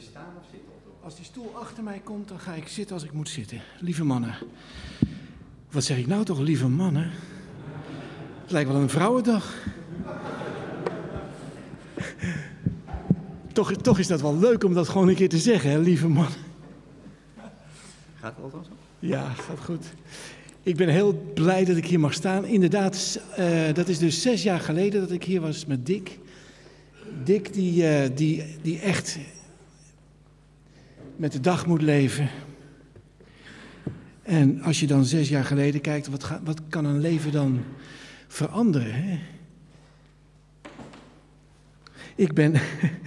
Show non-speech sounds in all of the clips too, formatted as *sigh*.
je staan of zitten? Als die stoel achter mij komt, dan ga ik zitten als ik moet zitten. Lieve mannen. Wat zeg ik nou toch, lieve mannen? Het lijkt wel een vrouwendag. toch, toch is dat wel leuk om dat gewoon een keer te zeggen, hè, lieve man. Gaat het altijd zo? Ja, gaat goed. Ik ben heel blij dat ik hier mag staan. Inderdaad, uh, dat is dus zes jaar geleden dat ik hier was met Dick. Dick die, uh, die, die echt met de dag moet leven. En als je dan zes jaar geleden kijkt, wat, ga, wat kan een leven dan veranderen? Hè? Ik ben,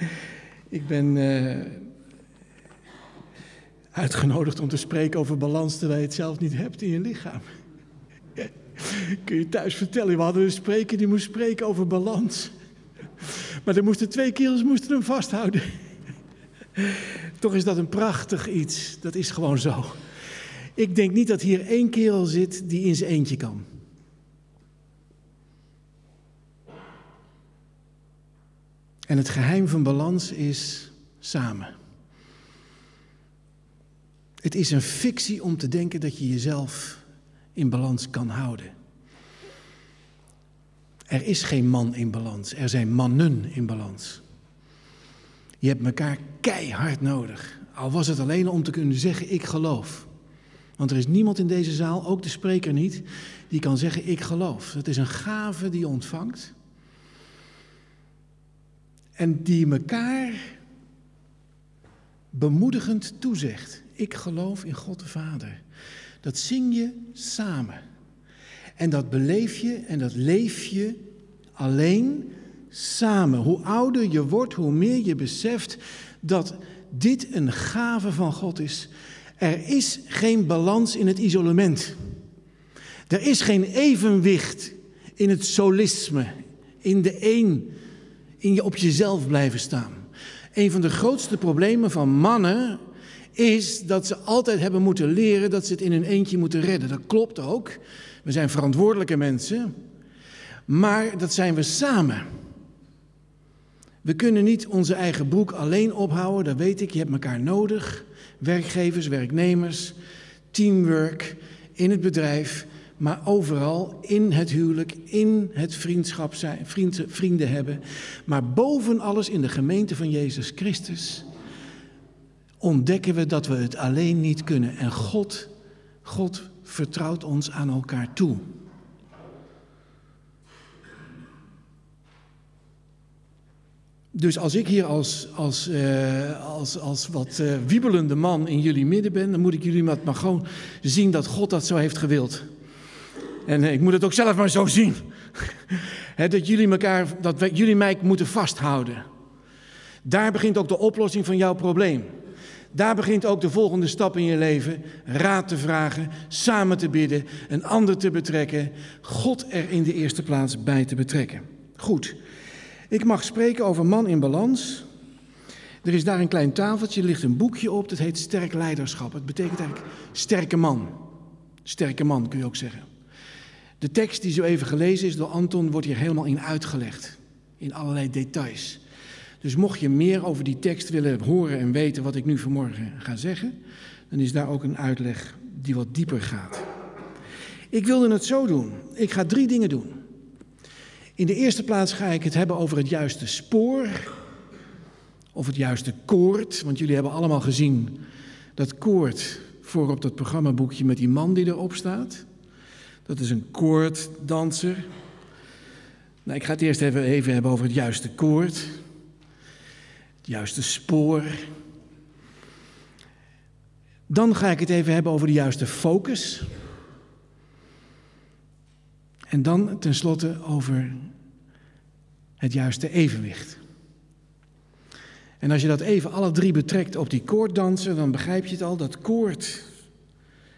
*laughs* ik ben uh, uitgenodigd om te spreken over balans terwijl je het zelf niet hebt in je lichaam. *laughs* Kun je thuis vertellen, we hadden een spreker die moest spreken over balans. Maar er moesten twee kerels moesten hem vasthouden. Toch is dat een prachtig iets. Dat is gewoon zo. Ik denk niet dat hier één kerel zit die in zijn eentje kan. En het geheim van balans is samen. Het is een fictie om te denken dat je jezelf in balans kan houden. Er is geen man in balans, er zijn mannen in balans. Je hebt elkaar keihard nodig. Al was het alleen om te kunnen zeggen: Ik geloof. Want er is niemand in deze zaal, ook de spreker niet, die kan zeggen: Ik geloof. Dat is een gave die je ontvangt. En die elkaar bemoedigend toezegt: Ik geloof in God de Vader. Dat zing je samen. En dat beleef je en dat leef je alleen samen. Hoe ouder je wordt, hoe meer je beseft dat dit een gave van God is. Er is geen balans in het isolement. Er is geen evenwicht in het solisme, in de een, in je op jezelf blijven staan. Een van de grootste problemen van mannen is dat ze altijd hebben moeten leren dat ze het in hun eentje moeten redden. Dat klopt ook. We zijn verantwoordelijke mensen. Maar dat zijn we samen. We kunnen niet onze eigen broek alleen ophouden, dat weet ik. Je hebt elkaar nodig. Werkgevers, werknemers, teamwork in het bedrijf, maar overal in het huwelijk, in het vriendschap zijn, vrienden hebben. Maar boven alles in de gemeente van Jezus Christus ontdekken we dat we het alleen niet kunnen. En God, God vertrouwt ons aan elkaar toe. Dus als ik hier als, als, uh, als, als wat uh, wiebelende man in jullie midden ben, dan moet ik jullie maar, gewoon zien dat God dat zo heeft gewild. En uh, ik moet het ook zelf maar zo zien. *laughs* Dat, jullie elkaar, dat jullie mij moeten vasthouden. Daar begint ook de oplossing van jouw probleem. Daar begint ook de volgende stap in je leven. Raad te vragen, samen te bidden, een ander te betrekken, God er in de eerste plaats bij te betrekken. Goed. Ik mag spreken over man in balans. Er is daar een klein tafeltje, ligt een boekje op, dat heet Sterk Leiderschap. Het betekent eigenlijk sterke man. Sterke man kun je ook zeggen. De tekst die zo even gelezen is door Anton wordt hier helemaal in uitgelegd. In allerlei details. Dus mocht je meer over die tekst willen horen en weten wat ik nu vanmorgen ga zeggen, dan is daar ook een uitleg die wat dieper gaat. Ik wilde het zo doen. Ik ga drie dingen doen. In de eerste plaats ga ik het hebben over het juiste spoor. Of het juiste koord. Want jullie hebben allemaal gezien dat koord voor op dat programmaboekje met die man die erop staat. Dat is een koorddanser. Nou, ik ga het eerst even, even hebben over het juiste koord. Het juiste spoor. Dan ga ik het even hebben over de juiste focus. En dan tenslotte over het juiste evenwicht. En als je dat even alle drie betrekt op die koorddansen, dan begrijp je het al. Dat koord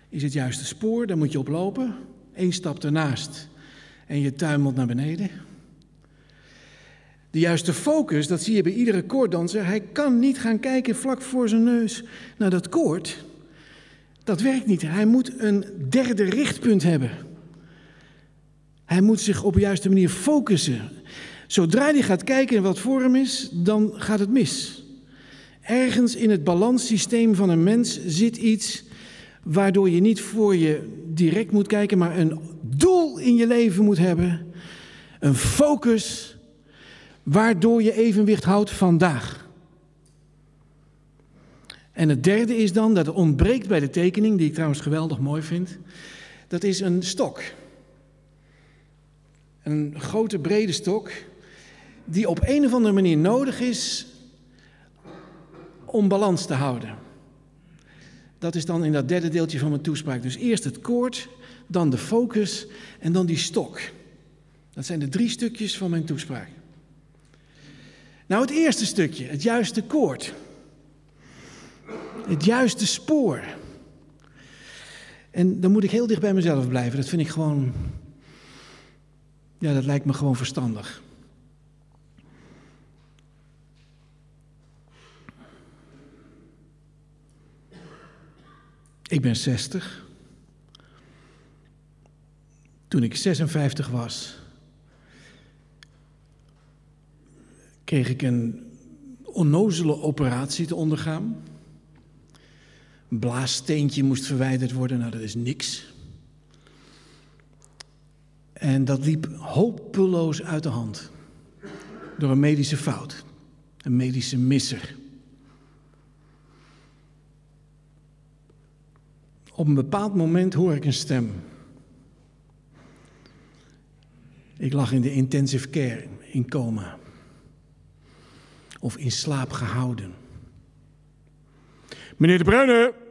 is het juiste spoor, daar moet je op lopen. Eén stap ernaast en je tuimelt naar beneden. De juiste focus, dat zie je bij iedere koorddanser. Hij kan niet gaan kijken vlak voor zijn neus naar dat koord. Dat werkt niet. Hij moet een derde richtpunt hebben. Hij moet zich op de juiste manier focussen. Zodra hij gaat kijken wat voor hem is, dan gaat het mis. Ergens in het balanssysteem van een mens zit iets waardoor je niet voor je direct moet kijken, maar een doel in je leven moet hebben. Een focus waardoor je evenwicht houdt vandaag. En het derde is dan, dat ontbreekt bij de tekening, die ik trouwens geweldig mooi vind. Dat is een stok. Een grote brede stok die op een of andere manier nodig is om balans te houden. Dat is dan in dat derde deeltje van mijn toespraak. Dus eerst het koord, dan de focus en dan die stok. Dat zijn de drie stukjes van mijn toespraak. Nou, het eerste stukje, het juiste koord. Het juiste spoor. En dan moet ik heel dicht bij mezelf blijven. Dat vind ik gewoon. Ja, dat lijkt me gewoon verstandig. Ik ben 60. Toen ik 56 was, kreeg ik een onnozele operatie te ondergaan. Een blaassteentje moest verwijderd worden, nou dat is niks. En dat liep hopeloos uit de hand. Door een medische fout, een medische misser. Op een bepaald moment hoor ik een stem. Ik lag in de intensive care, in coma. Of in slaap gehouden. Meneer De Bruyne.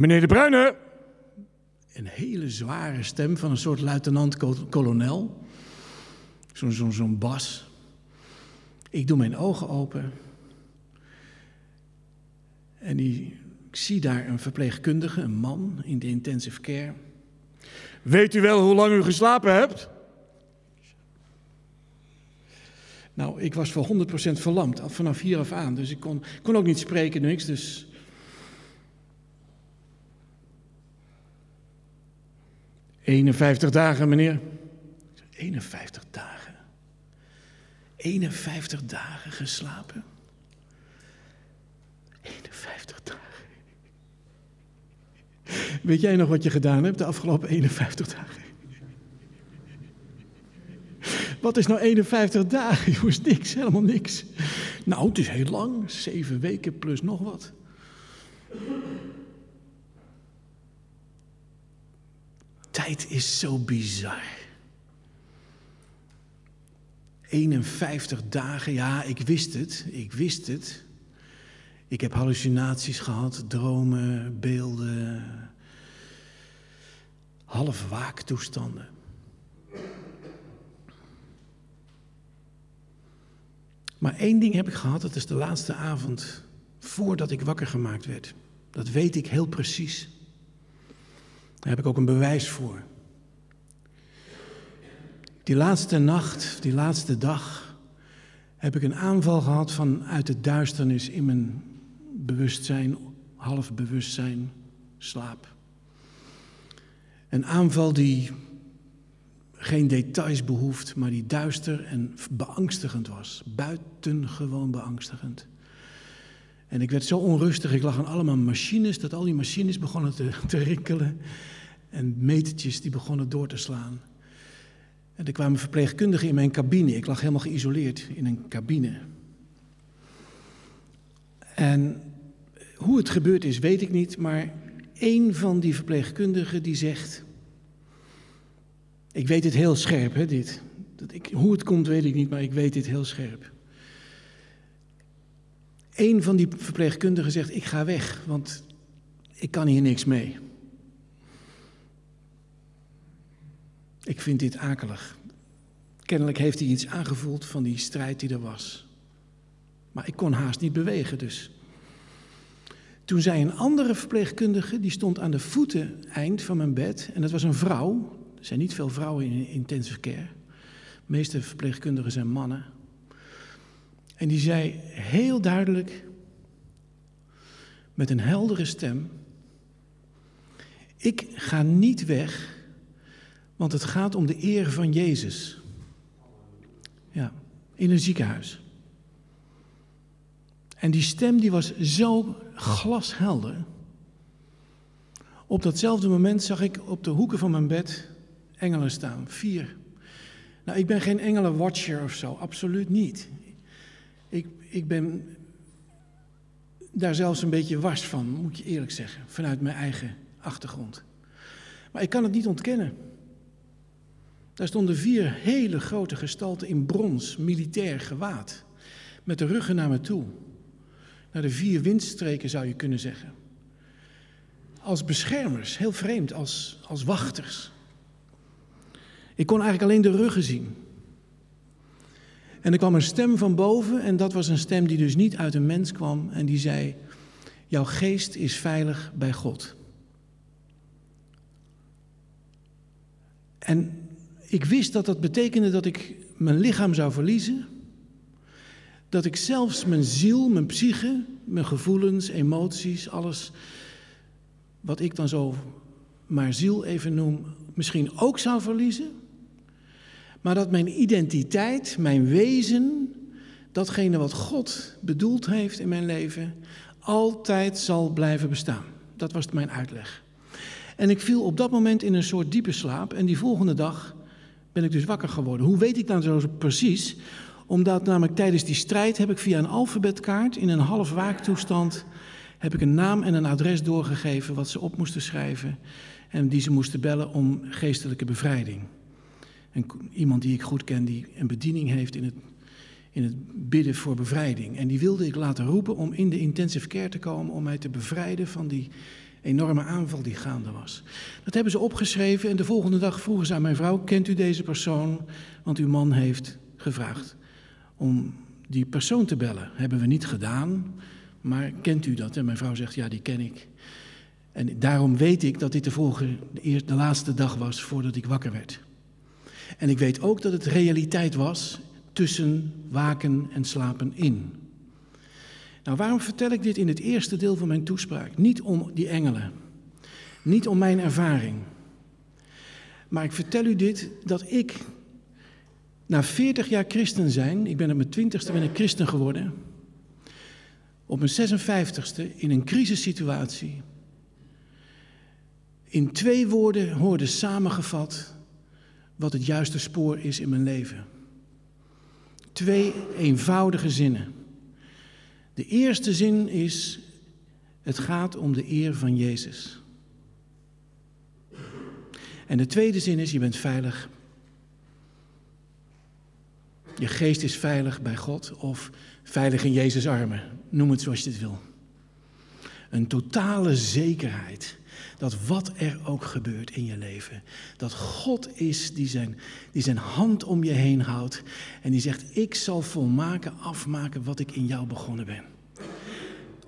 Meneer De Bruyne. Een hele zware stem van een soort luitenant-kolonel. Zo'n zo, zo bas. Ik doe mijn ogen open. En die, ik zie daar een verpleegkundige, een man in de intensive care. Weet u wel hoe lang u geslapen hebt? Nou, ik was voor 100% verlamd, vanaf hier af aan. Dus ik kon, kon ook niet spreken, niks. Dus. ...51 dagen, meneer. 51 dagen. 51 dagen geslapen. 51 dagen. Weet jij nog wat je gedaan hebt de afgelopen 51 dagen? Wat is nou 51 dagen? Jongens, niks, helemaal niks. Nou, het is heel lang, zeven weken plus nog wat. Tijd is zo bizar. 51 dagen, ja, ik wist het, ik wist het. Ik heb hallucinaties gehad, dromen, beelden, half waaktoestanden. Maar één ding heb ik gehad, dat is de laatste avond voordat ik wakker gemaakt werd. Dat weet ik heel precies. Daar heb ik ook een bewijs voor. Die laatste nacht, die laatste dag, heb ik een aanval gehad vanuit de duisternis in mijn bewustzijn, half bewustzijn, slaap. Een aanval die geen details behoeft, maar die duister en beangstigend was. Buitengewoon beangstigend. En ik werd zo onrustig, ik lag aan allemaal machines, dat al die machines begonnen te, te rinkelen. En metertjes die begonnen door te slaan. En er kwamen verpleegkundigen in mijn cabine. Ik lag helemaal geïsoleerd in een cabine. En hoe het gebeurd is, weet ik niet, maar één van die verpleegkundigen die zegt... Ik weet het heel scherp, hè, dit. Dat ik, hoe het komt, weet ik niet, maar ik weet dit heel scherp. Eén van die verpleegkundigen zegt: Ik ga weg, want ik kan hier niks mee. Ik vind dit akelig. Kennelijk heeft hij iets aangevoeld van die strijd die er was. Maar ik kon haast niet bewegen, dus. Toen zei een andere verpleegkundige, die stond aan de voeten eind van mijn bed, en dat was een vrouw, er zijn niet veel vrouwen in intensive care. De meeste verpleegkundigen zijn mannen. En die zei heel duidelijk, met een heldere stem: Ik ga niet weg, Want het gaat om de eer van Jezus. Ja, in een ziekenhuis. En die stem die was zo glashelder. Op datzelfde moment zag ik op de hoeken van mijn bed engelen staan, vier. Nou, ik ben geen engelenwatcher of zo, absoluut niet. Ik, ben daar zelfs een beetje wars van, moet je eerlijk zeggen, vanuit mijn eigen achtergrond. Maar ik kan het niet ontkennen. Daar stonden vier hele grote gestalten in brons, militair gewaad, met de ruggen naar me toe. Naar de vier windstreken zou je kunnen zeggen. Als beschermers, heel vreemd, als, als wachters. Ik kon eigenlijk alleen de ruggen zien. En er kwam een stem van boven en dat was een stem die dus niet uit een mens kwam en die zei, jouw geest is veilig bij God. En ik wist dat dat betekende dat ik mijn lichaam zou verliezen, dat ik zelfs mijn ziel, mijn psyche, mijn gevoelens, emoties, alles wat ik dan zo maar ziel even noem, misschien ook zou verliezen. Maar dat mijn identiteit, mijn wezen, datgene wat God bedoeld heeft in mijn leven, altijd zal blijven bestaan. Dat was mijn uitleg. En ik viel op dat moment in een soort diepe slaap en die volgende dag ben ik dus wakker geworden. Hoe weet ik nou zo precies? Omdat namelijk tijdens die strijd heb ik via een alfabetkaart in een half waaktoestand heb ik een naam en een adres doorgegeven wat ze op moesten schrijven en die ze moesten bellen om geestelijke bevrijding. En iemand die ik goed ken, die een bediening heeft in het, in het bidden voor bevrijding. En die wilde ik laten roepen om in de intensive care te komen om mij te bevrijden van die enorme aanval die gaande was. Dat hebben ze opgeschreven en de volgende dag vroegen ze aan mijn vrouw: Kent u deze persoon? Want uw man heeft gevraagd om die persoon te bellen. Hebben we niet gedaan, maar kent u dat? En mijn vrouw zegt: Ja, die ken ik. En daarom weet ik dat dit de, volgende, de, de laatste dag was voordat ik wakker werd. En ik weet ook dat het realiteit was tussen waken en slapen in. Nou, waarom vertel ik dit in het eerste deel van mijn toespraak? Niet om die engelen, niet om mijn ervaring. Maar ik vertel u dit dat ik na 40 jaar christen zijn, ik ben op mijn twintigste ben ik christen geworden, op mijn 56ste in een crisissituatie, in twee woorden hoorde samengevat wat het juiste spoor is in mijn leven. Twee eenvoudige zinnen. De eerste zin is: het gaat om de eer van Jezus. En de tweede zin is: je bent veilig. Je geest is veilig bij God of veilig in Jezus' armen. Noem het zoals je het wil. Een totale zekerheid dat wat er ook gebeurt in je leven, dat God is die zijn, die zijn hand om je heen houdt en die zegt, ik zal volmaken afmaken wat ik in jou begonnen ben.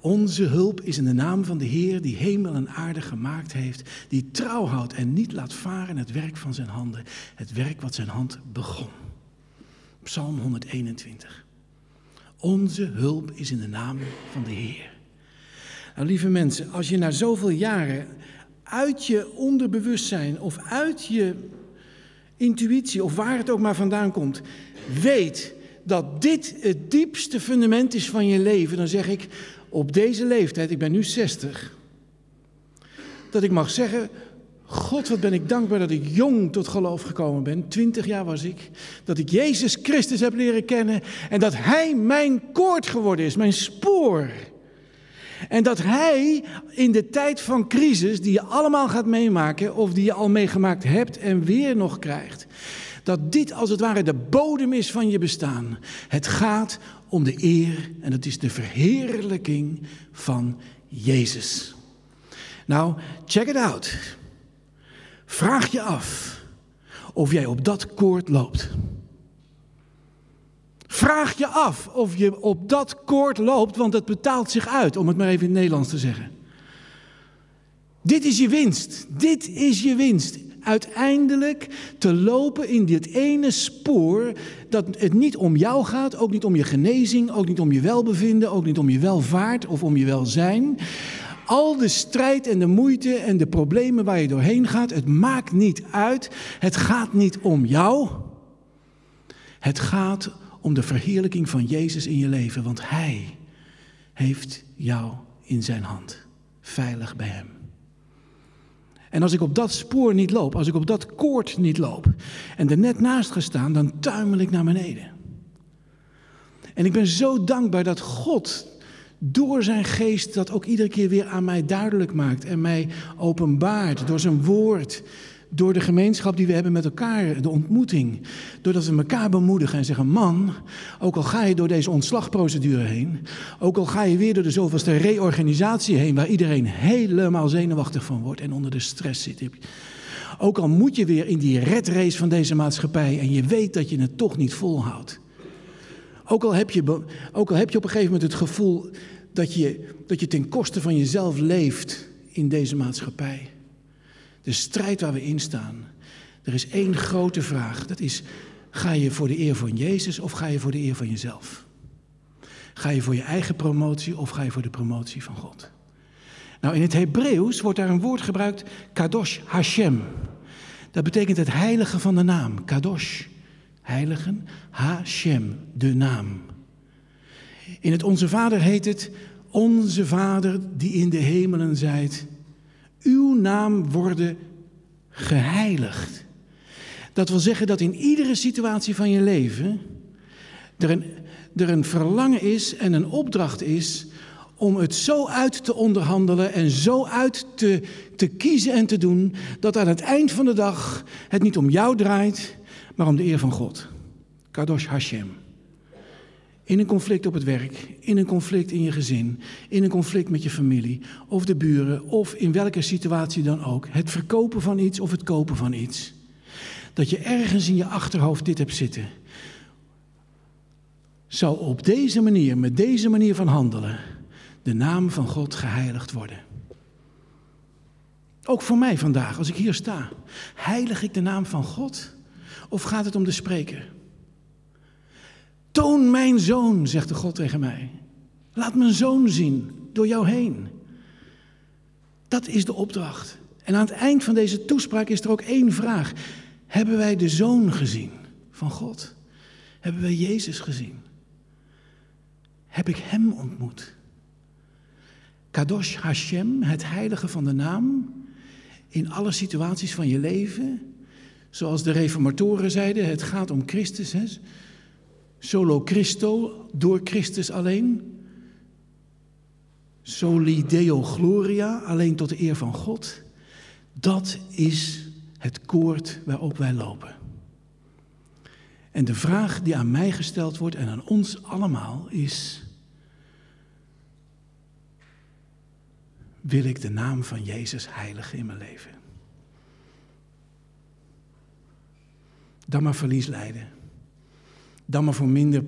Onze hulp is in de naam van de Heer die hemel en aarde gemaakt heeft, die trouw houdt en niet laat varen het werk van zijn handen, het werk wat zijn hand begon. Psalm 121. Onze hulp is in de naam van de Heer. Nou, lieve mensen, als je na zoveel jaren uit je onderbewustzijn of uit je intuïtie of waar het ook maar vandaan komt, weet dat dit het diepste fundament is van je leven, dan zeg ik op deze leeftijd, ik ben nu 60, dat ik mag zeggen, God, wat ben ik dankbaar dat ik jong tot geloof gekomen ben. Twintig jaar was ik. Dat ik Jezus Christus heb leren kennen. En dat Hij mijn koord geworden is, mijn spoor. En dat Hij in de tijd van crisis, die je allemaal gaat meemaken, of die je al meegemaakt hebt en weer nog krijgt, dat dit als het ware de bodem is van je bestaan. Het gaat om de eer en het is de verheerlijking van Jezus. Nou, check it out. Vraag je af of jij op dat koord loopt. Vraag je af of je op dat koord loopt, want het betaalt zich uit, om het maar even in het Nederlands te zeggen. Dit is je winst. Dit is je winst. Uiteindelijk te lopen in dit ene spoor dat het niet om jou gaat, ook niet om je genezing, ook niet om je welbevinden, ook niet om je welvaart of om je welzijn. Al de strijd en de moeite en de problemen waar je doorheen gaat, het maakt niet uit. Het gaat niet om jou. Het gaat om de verheerlijking van Jezus in je leven, want Hij heeft jou in zijn hand, veilig bij Hem. En als ik op dat spoor niet loop, als ik op dat koord niet loop en er net naast ga staan, dan tuimel ik naar beneden. En ik ben zo dankbaar dat God door zijn geest dat ook iedere keer weer aan mij duidelijk maakt en mij openbaart door zijn woord, door de gemeenschap die we hebben met elkaar, de ontmoeting. Doordat we elkaar bemoedigen en zeggen: Man, ook al ga je door deze ontslagprocedure heen, ook al ga je weer door de zoveelste reorganisatie heen, waar iedereen helemaal zenuwachtig van wordt en onder de stress zit. Ook al moet je weer in die red race van deze maatschappij en je weet dat je het toch niet volhoudt. Ook al heb je, ook al heb je op een gegeven moment het gevoel dat je, dat je ten koste van jezelf leeft in deze maatschappij. De strijd waar we in staan. Er is één grote vraag. Dat is, ga je voor de eer van Jezus of ga je voor de eer van jezelf? Ga je voor je eigen promotie of ga je voor de promotie van God? Nou, in het Hebreeuws wordt daar een woord gebruikt, kadosh Hashem. Dat betekent het heilige van de naam, kadosh. Heiligen, Hashem, de naam. In het Onze Vader heet het, Onze Vader die in de hemelen zijt, uw naam worden geheiligd. Dat wil zeggen dat in iedere situatie van je leven er een, er een verlangen is en een opdracht is om het zo uit te onderhandelen en zo uit te, te kiezen en te doen, dat aan het eind van de dag het niet om jou draait, maar om de eer van God. Kadosh Hashem. In een conflict op het werk, in een conflict in je gezin, in een conflict met je familie of de buren of in welke situatie dan ook. Het verkopen van iets of het kopen van iets. Dat je ergens in je achterhoofd dit hebt zitten. Zou op deze manier, met deze manier van handelen, de naam van God geheiligd worden. Ook voor mij vandaag, als ik hier sta. Heilig ik de naam van God? Of gaat het om de spreker? Toon mijn zoon, zegt de God tegen mij. Laat mijn zoon zien door jou heen. Dat is de opdracht. En aan het eind van deze toespraak is er ook één vraag. Hebben wij de zoon gezien van God? Hebben wij Jezus gezien? Heb ik hem ontmoet? Kadosh Hashem, het heilige van de naam, in alle situaties van je leven. Zoals de reformatoren zeiden, het gaat om Christus. Hè? Solo Christo, door Christus alleen. Soli Deo Gloria, alleen tot de eer van God. Dat is het koord waarop wij lopen. En de vraag die aan mij gesteld wordt en aan ons allemaal is: wil ik de naam van Jezus heiligen in mijn leven? Dan maar verlies lijden dan maar voor minder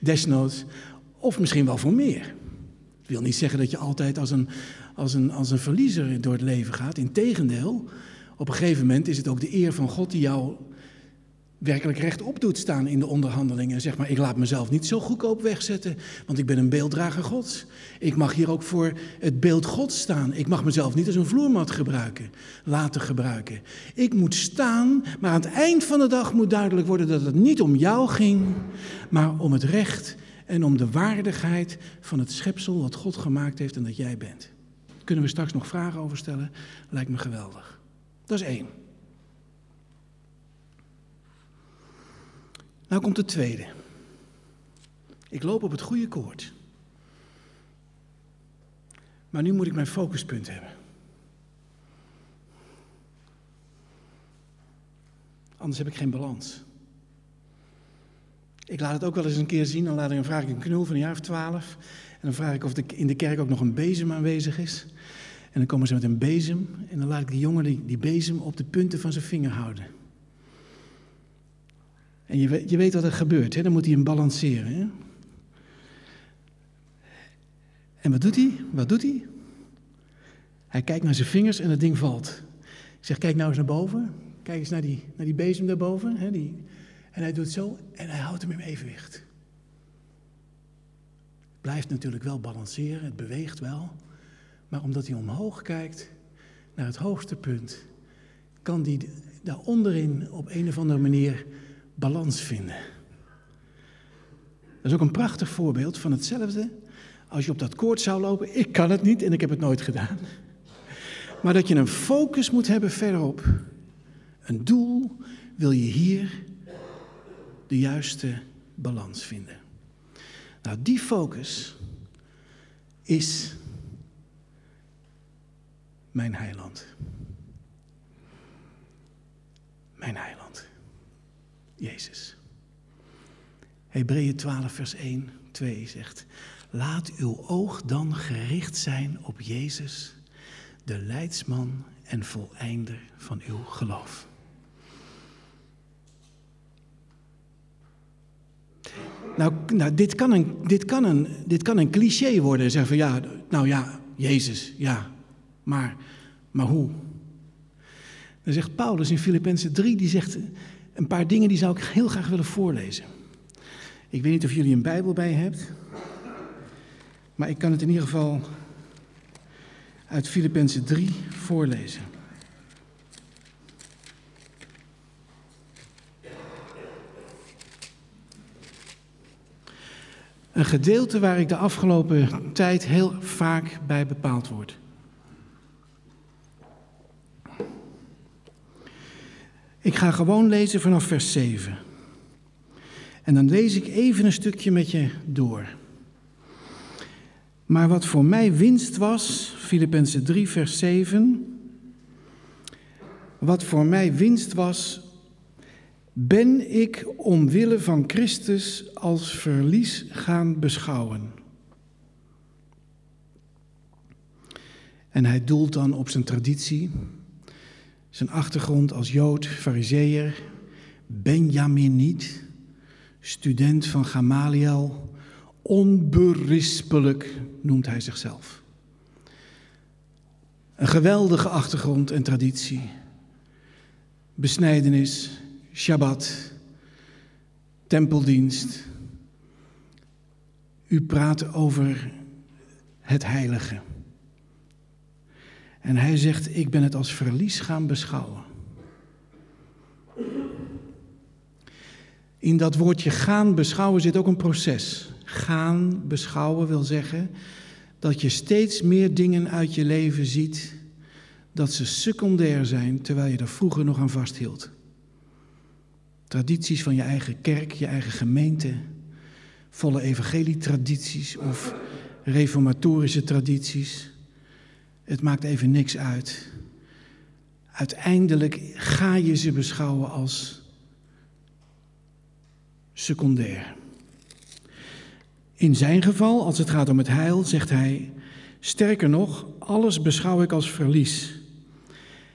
desnoods, of misschien wel voor meer. Ik wil niet zeggen dat je altijd als een, als, een, als een verliezer door het leven gaat. Integendeel, op een gegeven moment is het ook de eer van God die jou werkelijk rechtop doet staan in de onderhandelingen. En zeg maar, ik laat mezelf niet zo goedkoop wegzetten, want ik ben een beelddrager Gods. Ik mag hier ook voor het beeld Gods staan. Ik mag mezelf niet als een vloermat gebruiken, laten gebruiken. Ik moet staan, maar aan het eind van de dag moet duidelijk worden dat het niet om jou ging, maar om het recht en om de waardigheid van het schepsel wat God gemaakt heeft en dat jij bent. Kunnen we straks nog vragen over stellen? Lijkt me geweldig. Dat is één. Nou komt het tweede. Ik loop op het goede koord. Maar nu moet ik mijn focuspunt hebben. Anders heb ik geen balans. Ik laat het ook wel eens een keer zien. Dan, laat ik, dan vraag ik een knul van een jaar of twaalf. En dan vraag ik of in de kerk ook nog een bezem aanwezig is. En dan komen ze met een bezem. En dan laat ik die jongen die, die bezem op de punten van zijn vinger houden. En je weet, je weet wat er gebeurt, hè? dan moet hij hem balanceren. Hè? En wat doet hij? Wat doet hij? Hij kijkt naar zijn vingers en het ding valt. Ik zeg, kijk nou eens naar boven. Kijk eens naar die, naar die bezem daarboven. Hè, die, en hij doet zo en hij houdt hem in evenwicht. Blijft natuurlijk wel balanceren, het beweegt wel. Maar omdat hij omhoog kijkt naar het hoogste punt, kan hij daar onderin op een of andere manier balans vinden. Dat is ook een prachtig voorbeeld van hetzelfde. Als je op dat koord zou lopen, ik kan het niet en ik heb het nooit gedaan. Maar dat je een focus moet hebben verderop. Een doel wil je hier de juiste balans vinden. Nou, die focus is mijn heiland. Mijn heiland. Jezus. Hebreeën 12, vers 1, 2 zegt: Laat uw oog dan gericht zijn op Jezus, de leidsman en voleinder van uw geloof. Nou, nou dit, kan een, dit, kan een, dit kan een cliché worden. Zeggen van ja, nou ja, Jezus, ja. Maar, maar hoe? Dan zegt Paulus in Filippenzen 3, die zegt een paar dingen die zou ik heel graag willen voorlezen. Ik weet niet of jullie een Bijbel bij hebt, maar ik kan het in ieder geval uit Filippenzen 3 voorlezen. Een gedeelte waar ik de afgelopen tijd heel vaak bij bepaald word. Ga gewoon lezen vanaf vers 7. En dan lees ik even een stukje met je door. Maar wat voor mij winst was, Filippenzen 3, vers 7. Wat voor mij winst was, ben ik omwille van Christus als verlies gaan beschouwen. En hij doelt dan op zijn traditie, zijn achtergrond als Jood, Fariseer, Benjaminiet, student van Gamaliel, onberispelijk noemt hij zichzelf. Een geweldige achtergrond en traditie. Besnijdenis, Shabbat, tempeldienst. U praat over het heilige. En hij zegt, ik ben het als verlies gaan beschouwen. In dat woordje gaan beschouwen zit ook een proces. Gaan beschouwen wil zeggen dat je steeds meer dingen uit je leven ziet dat ze secundair zijn terwijl je er vroeger nog aan vasthield. Tradities van je eigen kerk, je eigen gemeente, volle evangelietradities of reformatorische tradities. Het maakt even niks uit. Uiteindelijk ga je ze beschouwen als secundair. In zijn geval, als het gaat om het heil, zegt hij: Sterker nog, alles beschouw ik als verlies.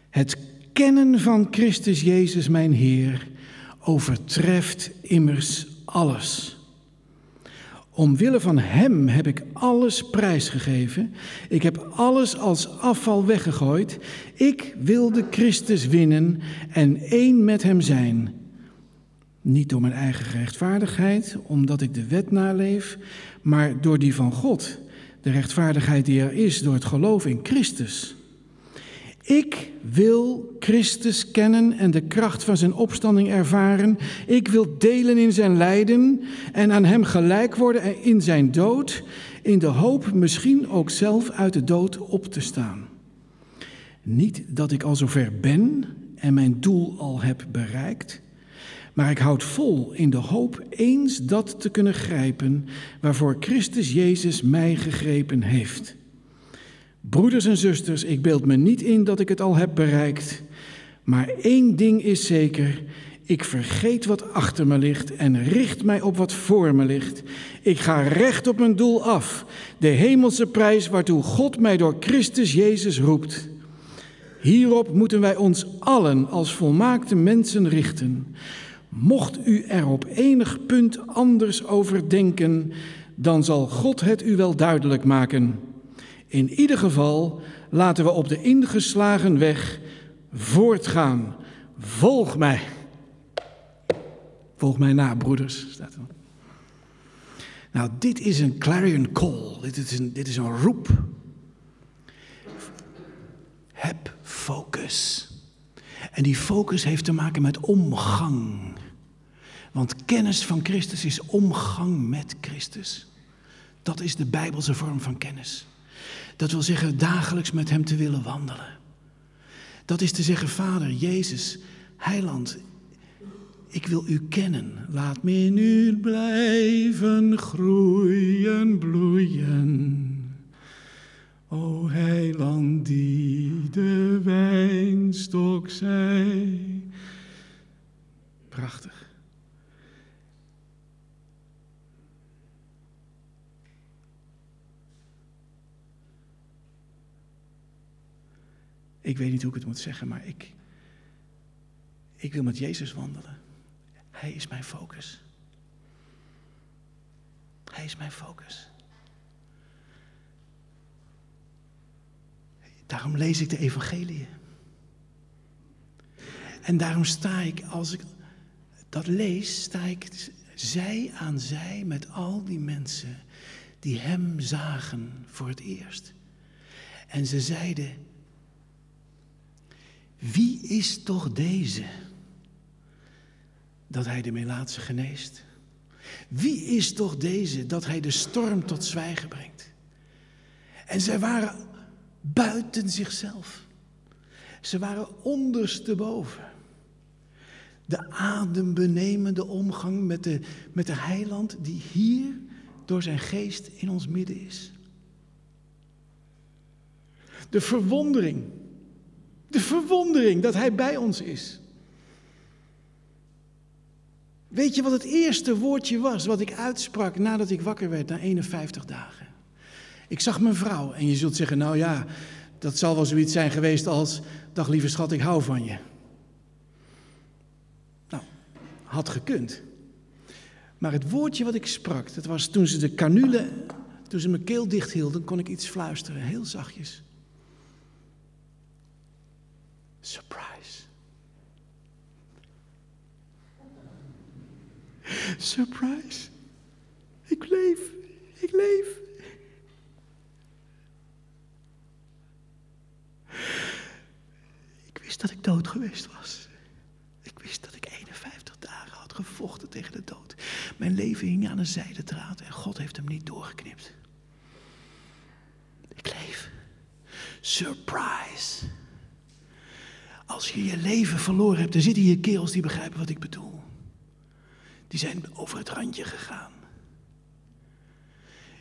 Het kennen van Christus Jezus, mijn Heer, overtreft immers alles. Omwille van Hem heb ik alles prijsgegeven. Ik heb alles als afval weggegooid. Ik wilde Christus winnen en één met Hem zijn. Niet door mijn eigen rechtvaardigheid, omdat ik de wet naleef, maar door die van God. De rechtvaardigheid die er is door het geloof in Christus. Ik wil Christus kennen en de kracht van zijn opstanding ervaren. Ik wil delen in zijn lijden en aan hem gelijk worden in zijn dood, in de hoop misschien ook zelf uit de dood op te staan. Niet dat ik al zover ben en mijn doel al heb bereikt, maar ik houd vol in de hoop eens dat te kunnen grijpen waarvoor Christus Jezus mij gegrepen heeft. Broeders en zusters, ik beeld me niet in dat ik het al heb bereikt, maar één ding is zeker. Ik vergeet wat achter me ligt en richt mij op wat voor me ligt. Ik ga recht op mijn doel af, de hemelse prijs waartoe God mij door Christus Jezus roept. Hierop moeten wij ons allen als volmaakte mensen richten. Mocht u er op enig punt anders over denken, dan zal God het u wel duidelijk maken. In ieder geval laten we op de ingeslagen weg voortgaan. Volg mij. Volg mij na, broeders. Staat er. Nou, dit is een clarion call. Dit is een, dit is een roep. focus. En die focus heeft te maken met omgang. Want kennis van Christus is omgang met Christus. Dat is de Bijbelse vorm van kennis. Dat wil zeggen dagelijks met Hem te willen wandelen. Dat is te zeggen, Vader, Jezus, Heiland, ik wil U kennen. Laat me in blijven groeien, bloeien. O Heiland die de wijnstok zij. Prachtig. Ik weet niet hoe ik het moet zeggen, maar ik, ik wil met Jezus wandelen. Hij is mijn focus. Hij is mijn focus. Daarom lees ik de evangelie. En daarom sta ik, als ik dat lees, sta ik zij aan zij met al die mensen die hem zagen voor het eerst. En ze zeiden, wie is toch deze? Dat hij de Melaatse geneest. Wie is toch deze dat hij de storm tot zwijgen brengt? En zij waren buiten zichzelf. Ze waren ondersteboven. De adembenemende omgang met de, met de heiland die hier door zijn geest in ons midden is. De verwondering de verwondering dat Hij bij ons is. Weet je wat het eerste woordje was wat ik uitsprak nadat ik wakker werd na 51 dagen? Ik zag mijn vrouw en je zult zeggen, nou ja, dat zal wel zoiets zijn geweest als, dag lieve schat, ik hou van je. Nou, had gekund. Maar het woordje wat ik sprak, dat was toen ze de canule, toen ze mijn keel dicht hielden, kon ik iets fluisteren, heel zachtjes. Surprise. Surprise. Ik leef. Ik leef. Ik wist dat ik dood geweest was. Ik wist dat ik 51 dagen had gevochten tegen de dood. Mijn leven hing aan een zijdendraad en God heeft hem niet doorgeknipt. Ik leef. Surprise. Als je je leven verloren hebt, dan zitten hier kerels die begrijpen wat ik bedoel. Die zijn over het randje gegaan.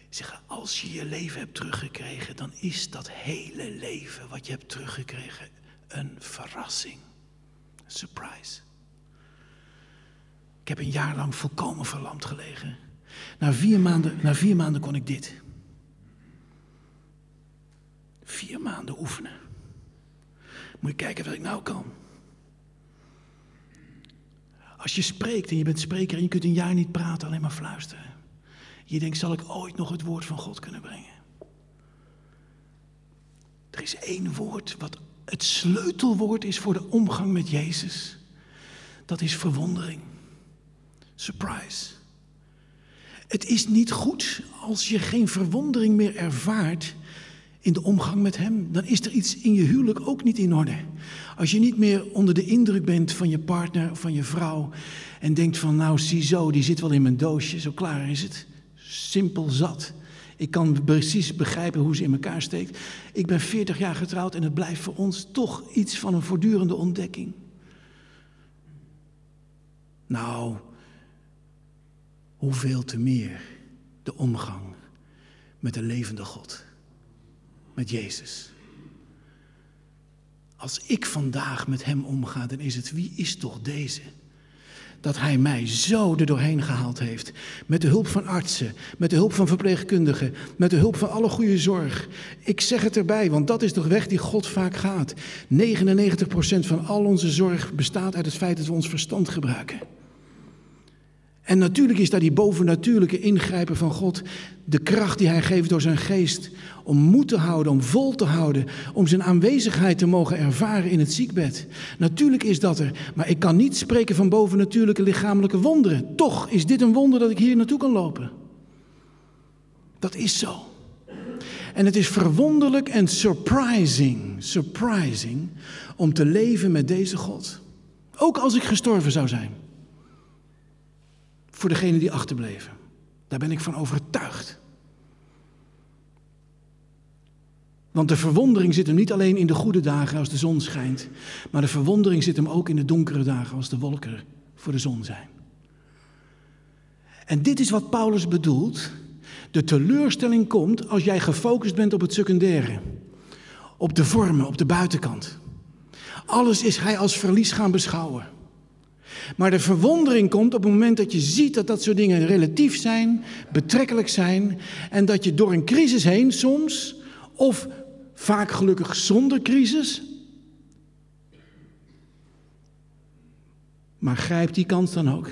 Zeggen, als je je leven hebt teruggekregen, dan is dat hele leven wat je hebt teruggekregen een verrassing. Een surprise. Ik heb een jaar lang volkomen verlamd gelegen. Na maanden, na vier maanden kon ik dit. Vier maanden oefenen. Moet je kijken wat ik nou kan. Als je spreekt en je bent spreker en je kunt een jaar niet praten, alleen maar fluisteren. Je denkt, zal ik ooit nog het woord van God kunnen brengen? Er is één woord wat het sleutelwoord is voor de omgang met Jezus. Dat is verwondering. Surprise. Het is niet goed als je geen verwondering meer ervaart in de omgang met Hem, dan is er iets in je huwelijk ook niet in orde. Als je niet meer onder de indruk bent van je partner van je vrouw en denkt van nou ziezo, die zit wel in mijn doosje, zo klaar is het. Simpel zat. Ik kan precies begrijpen hoe ze in elkaar steekt. Ik ben 40 jaar getrouwd en het blijft voor ons toch iets van een voortdurende ontdekking. Nou, hoeveel te meer de omgang met de levende God met Jezus. Als ik vandaag met Hem omga, dan is het wie is toch deze? Dat Hij mij zo er doorheen gehaald heeft. Met de hulp van artsen, met de hulp van verpleegkundigen, met de hulp van alle goede zorg. Ik zeg het erbij, want dat is de weg die God vaak gaat. 99% van al onze zorg bestaat uit het feit dat we ons verstand gebruiken. En natuurlijk is daar die bovennatuurlijke ingrijpen van God, de kracht die Hij geeft door zijn geest, om moed te houden, om vol te houden, om zijn aanwezigheid te mogen ervaren in het ziekbed. Natuurlijk is dat er, maar ik kan niet spreken van bovennatuurlijke lichamelijke wonderen. Toch is dit een wonder dat ik hier naartoe kan lopen. Dat is zo. En het is verwonderlijk en surprising, surprising om te leven met deze God. Ook als ik gestorven zou zijn. Voor degene die achterbleven. Daar ben ik van overtuigd. Want de verwondering zit hem niet alleen in de goede dagen als de zon schijnt, maar de verwondering zit hem ook in de donkere dagen als de wolken voor de zon zijn. En dit is wat Paulus bedoelt. De teleurstelling komt als jij gefocust bent op het secundaire, op de vormen, op de buitenkant. Alles is hij als verlies gaan beschouwen. Maar de verwondering komt op het moment dat je ziet dat dat soort dingen relatief zijn, betrekkelijk zijn en dat je door een crisis heen soms, of vaak gelukkig zonder crisis, maar grijp die kans dan ook.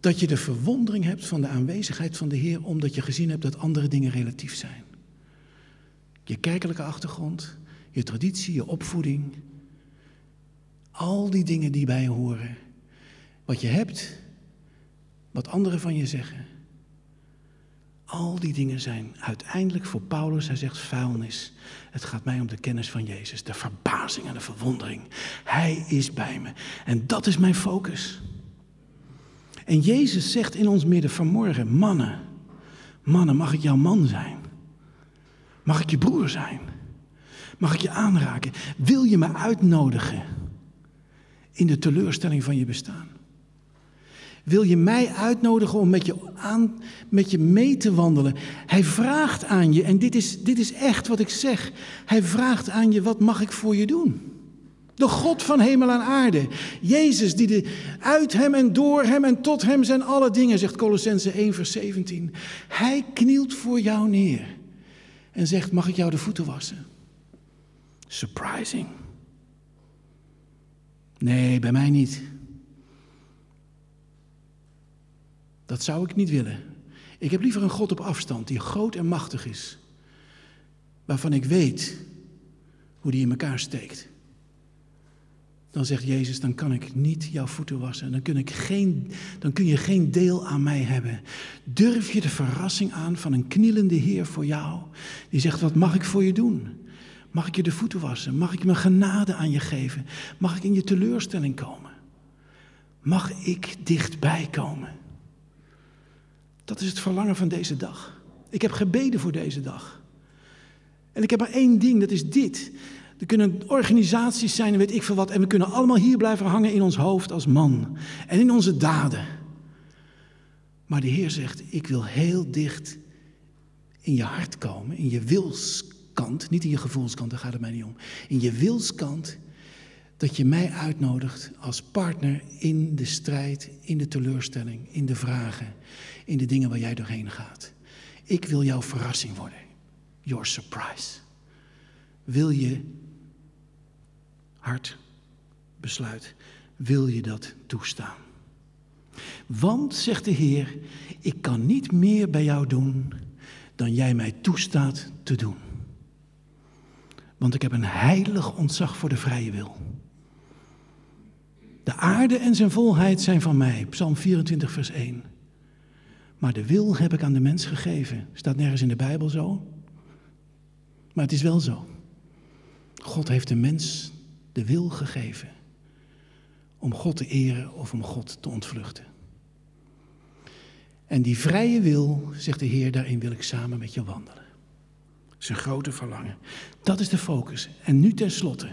Dat je de verwondering hebt van de aanwezigheid van de Heer, omdat je gezien hebt dat andere dingen relatief zijn. Je kerkelijke achtergrond, je traditie, je opvoeding, al die dingen die bij horen. Wat je hebt, wat anderen van je zeggen. Al die dingen zijn uiteindelijk voor Paulus, hij zegt vuilnis. Het gaat mij om de kennis van Jezus, de verbazing en de verwondering. Hij is bij me. En dat is mijn focus. En Jezus zegt in ons midden vanmorgen, mannen, mannen, mag ik jouw man zijn? Mag ik je broer zijn? Mag ik je aanraken? Wil je me uitnodigen in de teleurstelling van je bestaan? Wil je mij uitnodigen om met je, aan, met je mee te wandelen? Hij vraagt aan je, en dit is, dit is echt wat ik zeg. Hij vraagt aan je, wat mag ik voor je doen? De God van hemel en aarde. Jezus, die de, uit hem en door hem en tot hem zijn alle dingen, zegt Colossense 1, vers 17. Hij knielt voor jou neer en zegt, mag ik jou de voeten wassen? Surprising. Nee, bij mij niet. Dat zou ik niet willen. Ik heb liever een God op afstand die groot en machtig is. Waarvan ik weet hoe die in elkaar steekt. Dan zegt Jezus, dan kan ik niet jouw voeten wassen. Dan kun, ik geen, dan kun je geen deel aan mij hebben. Durf je de verrassing aan van een knielende Heer voor jou? Die zegt, wat mag ik voor je doen? Mag ik je de voeten wassen? Mag ik mijn genade aan je geven? Mag ik in je teleurstelling komen? Mag ik dichtbij komen? Dat is het verlangen van deze dag. Ik heb gebeden voor deze dag. En ik heb maar één ding, dat is dit. Er kunnen organisaties zijn en weet ik veel wat. En we kunnen allemaal hier blijven hangen in ons hoofd als man. En in onze daden. Maar de Heer zegt, ik wil heel dicht in je hart komen. In je Niet in je gevoelskant, daar gaat het mij niet om. In je wilskant. Dat je mij uitnodigt als partner in de strijd, in de teleurstelling, in de vragen, in de dingen waar jij doorheen gaat. Ik wil jouw verrassing worden. Your surprise. Wil je hart, besluit, wil je dat toestaan? Want, zegt de Heer, ik kan niet meer bij jou doen dan jij mij toestaat te doen. Want ik heb een heilig ontzag voor de vrije wil. De aarde en zijn volheid zijn van mij. Psalm 24, vers 1. Maar de wil heb ik aan de mens gegeven. Staat nergens in de Bijbel zo. Maar het is wel zo. God heeft de mens de wil gegeven om God te eren of om God te ontvluchten. En die vrije wil, zegt de Heer, daarin wil ik samen met je wandelen. Zijn grote verlangen. Dat is de focus. En nu tenslotte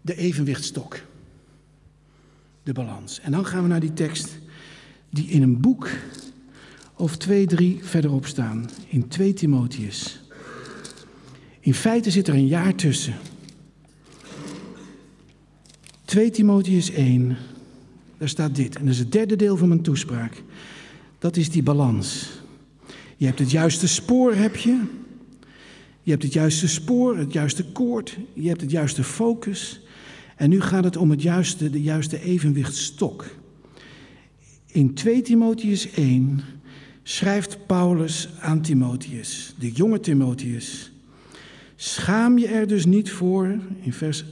de evenwichtstok. De balans. En dan gaan we naar die tekst die in een boek of twee, drie verderop staan. In 2 Timotheus. In feite zit er een jaar tussen. 2 Timotheus 1, daar staat dit. En dat is het derde deel van mijn toespraak. Dat is die balans. Je hebt het juiste spoor, heb je. Je hebt het juiste spoor, het juiste koord. Je hebt het juiste focus. En nu gaat het om het juiste, de juiste evenwichtstok. In 2 Timotheus 1 schrijft Paulus aan Timotheus, de jonge Timotheus. Schaam je er dus niet voor, in vers,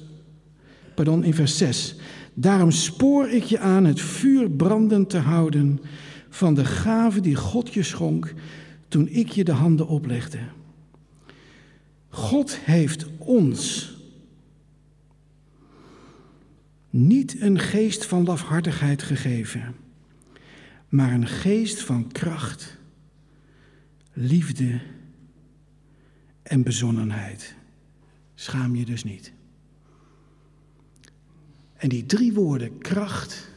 pardon, in vers 6. Daarom spoor ik je aan het vuur brandend te houden van de gave die God je schonk toen ik je de handen oplegde. God heeft ons niet een geest van lafhartigheid gegeven, maar een geest van kracht, liefde en bezonnenheid. Schaam je dus niet. En die drie woorden, kracht,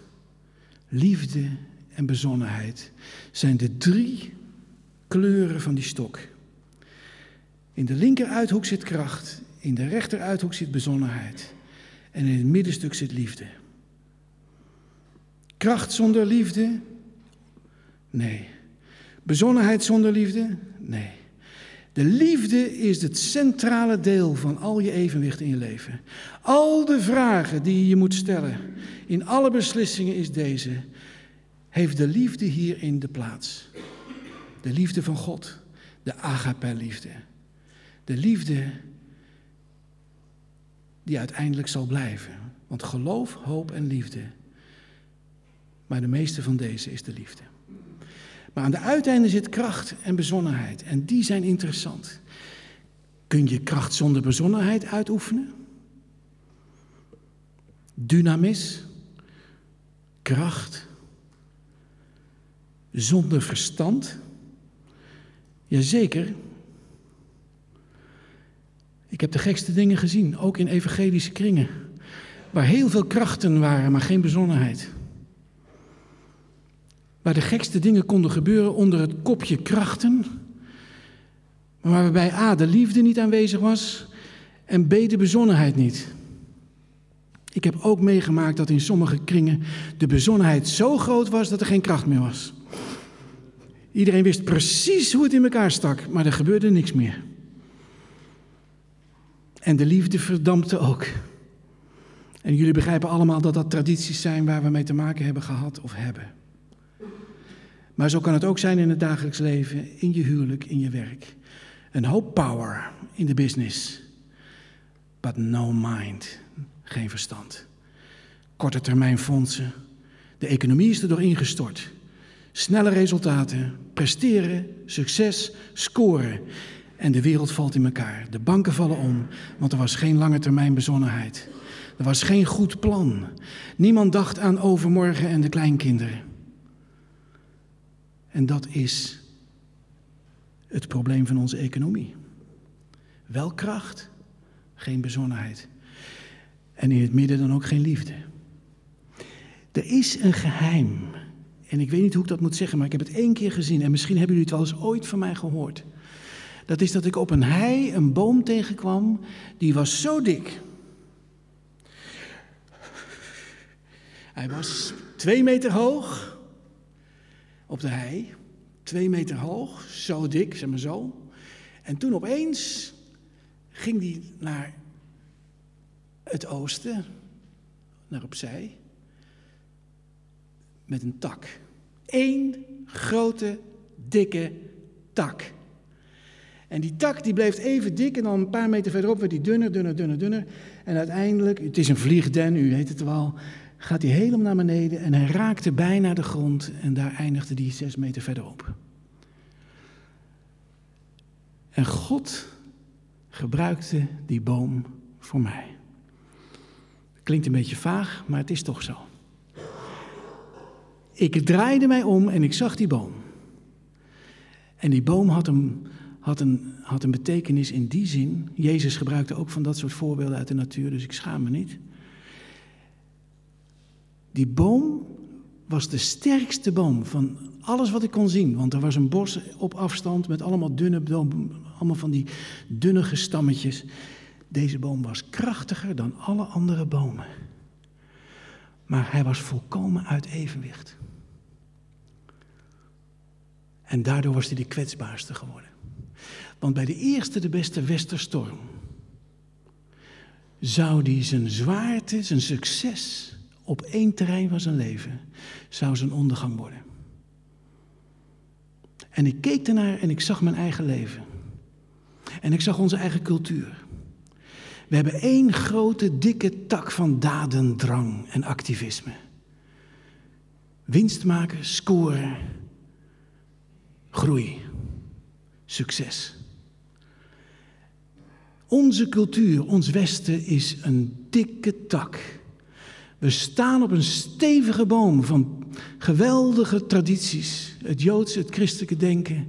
liefde en bezonnenheid, zijn de drie kleuren van die stok. In de linkeruithoek zit kracht, in de rechteruithoek zit bezonnenheid en in het middenstuk zit liefde. Kracht zonder liefde? Nee. Bezonnenheid zonder liefde? Nee. De liefde is het centrale deel van al je evenwicht in je leven. Al de vragen die je moet stellen in alle beslissingen is deze. Heeft de liefde hierin de plaats? De liefde van God, de agape-liefde. De liefde die uiteindelijk zal blijven. Want geloof, hoop en liefde. Maar de meeste van deze is de liefde. Maar aan de uiteinde zit kracht en bezonnenheid. En die zijn interessant. Kun je kracht zonder bezonnenheid uitoefenen? Dynamis, kracht, zonder verstand? Jazeker. Ik heb de gekste dingen gezien, ook in evangelische kringen, waar heel veel krachten waren, maar geen bezonnenheid. Waar de gekste dingen konden gebeuren onder het kopje krachten, maar waarbij A, de liefde niet aanwezig was en B, de bezonnenheid niet. Ik heb ook meegemaakt dat in sommige kringen de bezonnenheid zo groot was dat er geen kracht meer was. Iedereen wist precies hoe het in elkaar stak, maar er gebeurde niks meer. En de liefde verdampte ook. En jullie begrijpen allemaal dat dat tradities zijn waar we mee te maken hebben gehad of hebben. Maar zo kan het ook zijn in het dagelijks leven, in je huwelijk, in je werk. Een hoop power in de business, but no mind, geen verstand. Korte termijn fondsen, de economie is er door ingestort. Snelle resultaten, presteren, succes, scoren. En de wereld valt in elkaar. De banken vallen om, want er was geen lange termijn bezonnenheid. Er was geen goed plan. Niemand dacht aan overmorgen en de kleinkinderen. En dat is het probleem van onze economie. Wel kracht, geen bezonnenheid. En in het midden dan ook geen liefde. Er is een geheim. En ik weet niet hoe ik dat moet zeggen, maar ik heb het één keer gezien. En misschien hebben jullie het wel eens ooit van mij gehoord. Dat is dat ik op een hei een boom tegenkwam. Die was zo dik. Hij was twee meter hoog op de hei. Twee meter hoog, zo dik, zeg maar zo. En toen opeens ging hij naar het oosten, naar opzij, met een tak. Eén grote, dikke tak. En die tak die bleef even dik en dan een paar meter verderop werd die dunner, dunner, dunner, dunner. En uiteindelijk, het is een vliegden, u weet het wel, gaat hij helemaal naar beneden en hij raakte bijna de grond en daar eindigde hij zes meter verderop. En God gebruikte die boom voor mij. Klinkt een beetje vaag, maar het is toch zo. Ik draaide mij om en ik zag die boom. En die boom had een, had, een, had een betekenis in die zin. Jezus gebruikte ook van dat soort voorbeelden uit de natuur, dus ik schaam me niet. Die boom was de sterkste boom van alles wat ik kon zien. Want er was een bos op afstand met allemaal dunne, allemaal van die dunne stammetjes. Deze boom was krachtiger dan alle andere bomen. Maar hij was volkomen uit evenwicht. En daardoor was hij de kwetsbaarste geworden. Want bij de eerste, de beste westerstorm, zou hij zijn zwaarte, zijn succes op één terrein van zijn leven, zou zijn ondergang worden. En ik keek ernaar en ik zag mijn eigen leven. En ik zag onze eigen cultuur. We hebben één grote, dikke tak van dadendrang en activisme. Winst maken, scoren, groei. succes. Onze cultuur, ons Westen, is een dikke tak. We staan op een stevige boom van geweldige tradities. Het Joodse, het christelijke denken.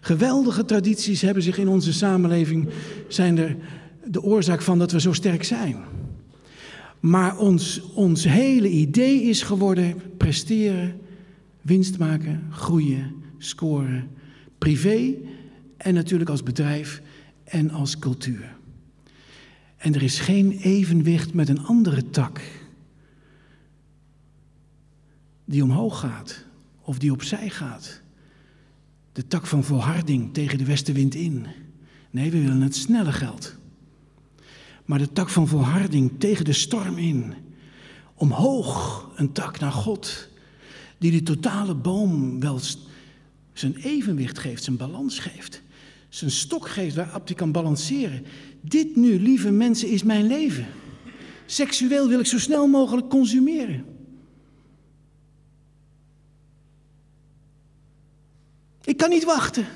Geweldige tradities hebben zich in onze samenleving, zijn er de oorzaak van dat we zo sterk zijn. Maar ons, ons hele idee is geworden presteren, winst maken, groeien, scoren. Privé en natuurlijk als bedrijf en als cultuur. En er is geen evenwicht met een andere tak die omhoog gaat of die opzij gaat. De tak van volharding tegen de westenwind in. Nee, we willen het snelle geld. Maar de tak van volharding tegen de storm in. Omhoog een tak naar God, die de totale boom wel zijn evenwicht geeft, zijn balans geeft. Zijn stok geeft waarop hij kan balanceren. Dit nu, lieve mensen, is mijn leven. Seksueel wil ik zo snel mogelijk consumeren. Ik kan niet wachten.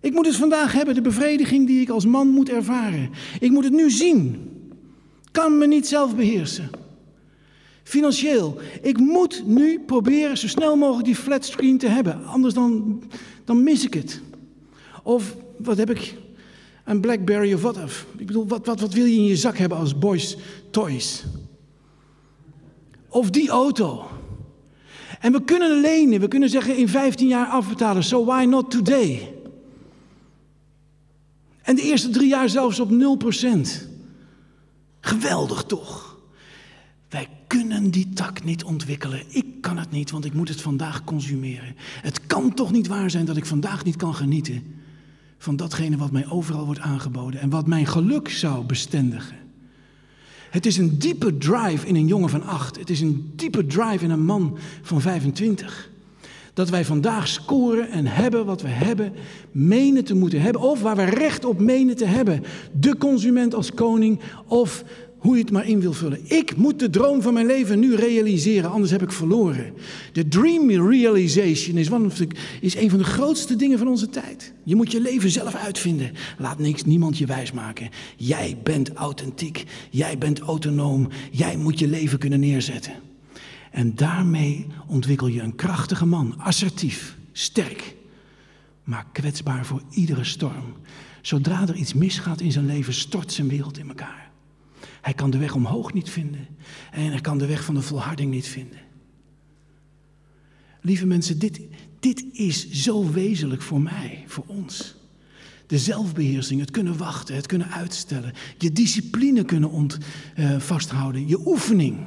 Ik moet het vandaag hebben, de bevrediging die ik als man moet ervaren. Ik moet het nu zien. Kan me niet zelf beheersen. Financieel. Ik moet nu proberen zo snel mogelijk die flatscreen te hebben. Anders dan, dan mis ik het. Of wat heb ik? Een Blackberry of wat. Ik bedoel, wat, wat, wat wil je in je zak hebben als boys toys? Of die auto. En we kunnen lenen, we kunnen zeggen in 15 jaar afbetalen, so why not today? En de eerste drie jaar zelfs op 0%. Geweldig toch? Kunnen die tak niet ontwikkelen. Ik kan het niet, want ik moet het vandaag consumeren. Het kan toch niet waar zijn dat ik vandaag niet kan genieten van datgene wat mij overal wordt aangeboden en wat mijn geluk zou bestendigen. Het is een diepe drive in een jongen van acht. Het is een diepe drive in een man van 25. Dat wij vandaag scoren en hebben wat we hebben, menen te moeten hebben. Of waar we recht op menen te hebben. De consument als koning of hoe je het maar in wil vullen. Ik moet de droom van mijn leven nu realiseren, anders heb ik verloren. De dream realization is, one is een van de grootste dingen van onze tijd. Je moet je leven zelf uitvinden. Laat niks, niemand je wijsmaken. Jij bent authentiek, jij bent autonoom, jij moet je leven kunnen neerzetten. En daarmee ontwikkel je een krachtige man, assertief, sterk, maar kwetsbaar voor iedere storm. Zodra er iets misgaat in zijn leven, stort zijn wereld in elkaar. Hij kan de weg omhoog niet vinden. En hij kan de weg van de volharding niet vinden. Lieve mensen, dit, dit is zo wezenlijk voor mij, voor ons. De zelfbeheersing, het kunnen wachten, het kunnen uitstellen. Je discipline kunnen uh, vasthouden, je oefening.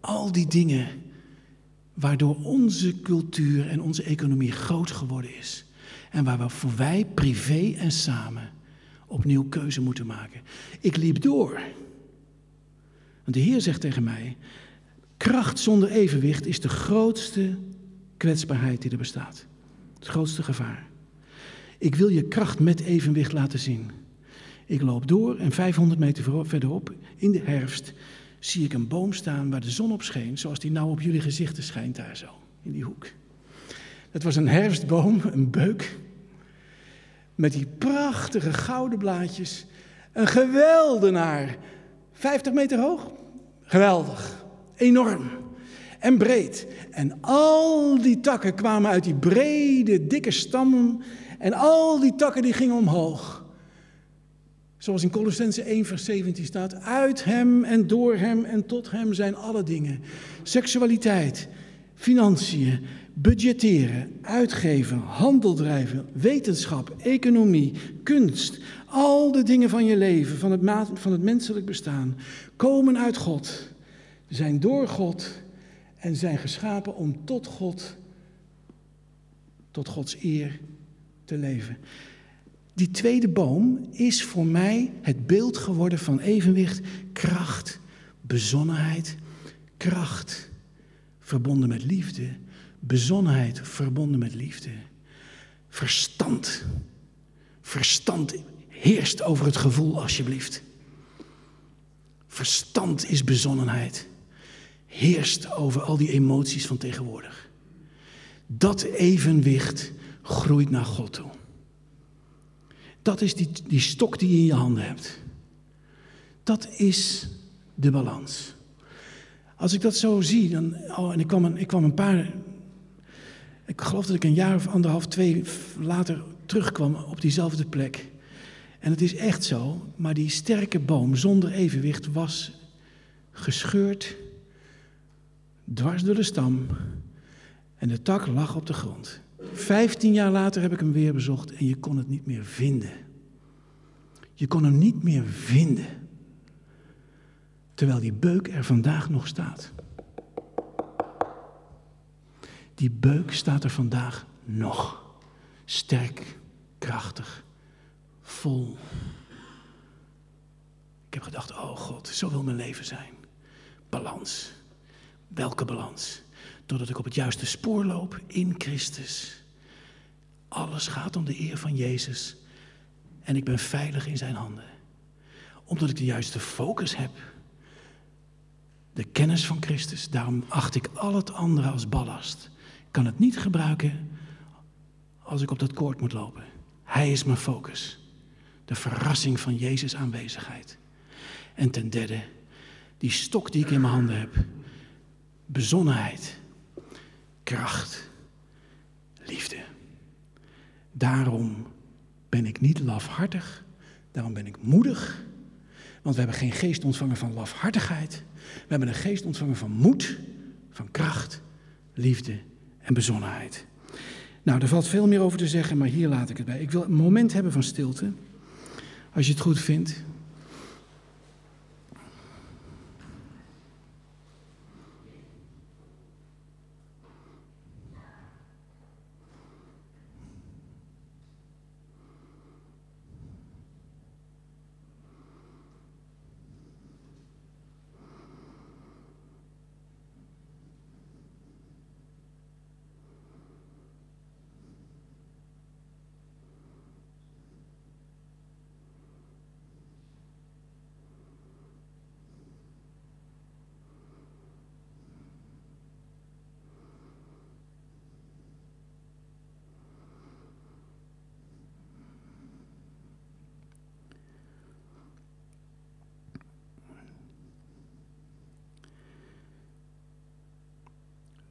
Al die dingen waardoor onze cultuur en onze economie groot geworden is. En waar we voor wij privé en samen opnieuw keuze moeten maken. Ik liep door. Want de Heer zegt tegen mij: kracht zonder evenwicht is de grootste kwetsbaarheid die er bestaat. Het grootste gevaar. Ik wil je kracht met evenwicht laten zien. Ik loop door en 500 meter verderop, in de herfst, zie ik een boom staan waar de zon op scheen, zoals die nou op jullie gezichten schijnt daar zo, in die hoek. Het was een herfstboom, een beuk, met die prachtige gouden blaadjes. Een geweldenaar. 50 meter hoog? Geweldig. Enorm. En breed. En al die takken kwamen uit die brede, dikke stammen. En al die takken die gingen omhoog. Zoals in Colossense 1 vers 17 staat. Uit hem en door hem en tot hem zijn alle dingen. Seksualiteit, financiën, budgetteren, uitgeven, handel drijven, wetenschap, economie, kunst, al de dingen van je leven, van het, van het menselijk bestaan, komen uit God, zijn door God en zijn geschapen om tot God, tot Gods eer te leven. Die tweede boom is voor mij het beeld geworden van evenwicht, kracht, bezonnenheid, kracht verbonden met liefde Bezonnenheid verbonden met liefde. Verstand. Verstand heerst over het gevoel, alsjeblieft. Verstand is bezonnenheid. Heerst over al die emoties van tegenwoordig. Dat evenwicht groeit naar God toe. Dat is die, die stok die je in je handen hebt. Dat is de balans. Als ik dat zo zie, dan, oh, en ik kwam, een, ik kwam een paar, ik geloof dat ik een jaar of anderhalf, twee later terugkwam op diezelfde plek. En het is echt zo, maar die sterke boom zonder evenwicht was gescheurd, dwars door de stam en de tak lag op de grond. Vijftien jaar later heb ik hem weer bezocht en je kon het niet meer vinden. Je kon hem niet meer vinden. Terwijl die beuk er vandaag nog staat. Die beuk staat er vandaag nog. Sterk, krachtig, vol. Ik heb gedacht, oh God, zo wil mijn leven zijn. Balans. Welke balans? Doordat ik op het juiste spoor loop in Christus. Alles gaat om de eer van Jezus. En ik ben veilig in zijn handen. Omdat ik de juiste focus heb. De kennis van Christus. Daarom acht ik al het andere als ballast. Kan het niet gebruiken als ik op dat koord moet lopen. Hij is mijn focus. De verrassing van Jezus aanwezigheid. En ten derde, die stok die ik in mijn handen heb. Bezonnenheid, kracht, liefde. Daarom ben ik niet lafhartig, daarom ben ik moedig. Want we hebben geen geest ontvangen van lafhartigheid. We hebben een geest ontvangen van moed, van kracht, liefde en bezonnenheid. Nou, er valt veel meer over te zeggen, maar hier laat ik het bij. Ik wil een moment hebben van stilte. Als je het goed vindt.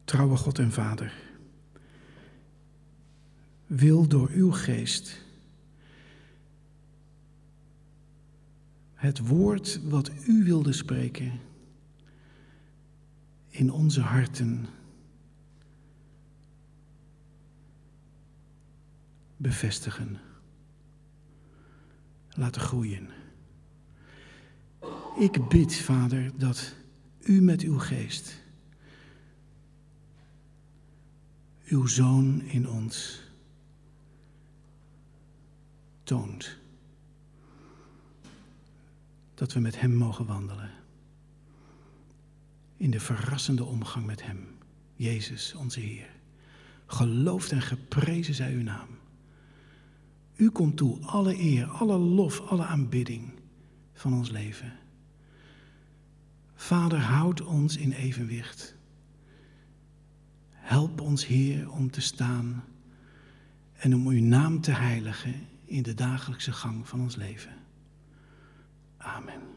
Trouwe God en Vader, wil door uw geest het woord wat u wilde spreken in onze harten bevestigen, laten groeien. Ik bid, Vader, dat u met uw geest uw zoon in ons toont. Dat we met Hem mogen wandelen. In de verrassende omgang met Hem. Jezus, onze Heer. Geloofd en geprezen zij uw naam. U komt toe alle eer, alle lof, alle aanbidding van ons leven. Vader, houd ons in evenwicht. Help ons, Heer, om te staan en om uw naam te heiligen in de dagelijkse gang van ons leven. Amen.